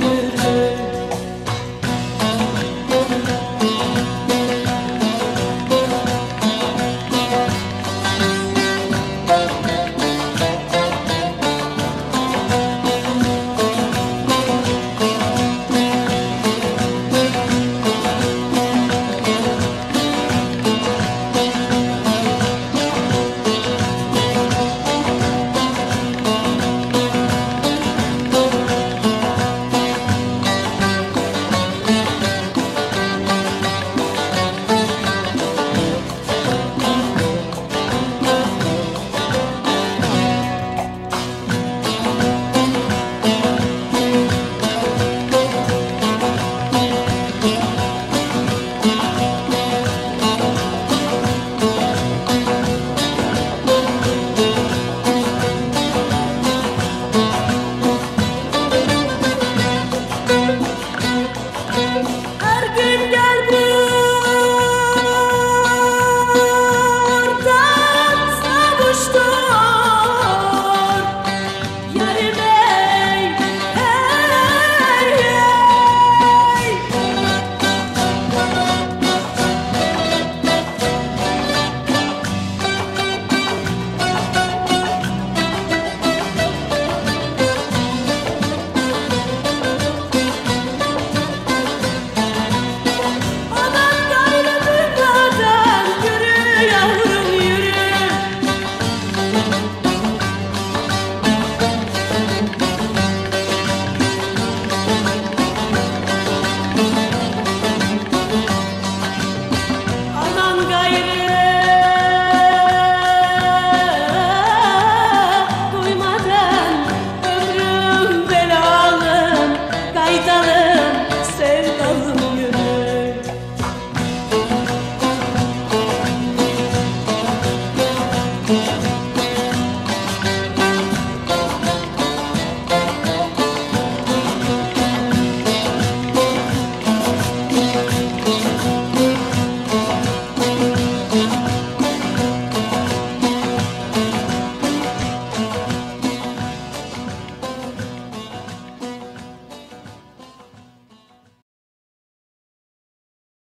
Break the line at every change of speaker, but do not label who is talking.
Golden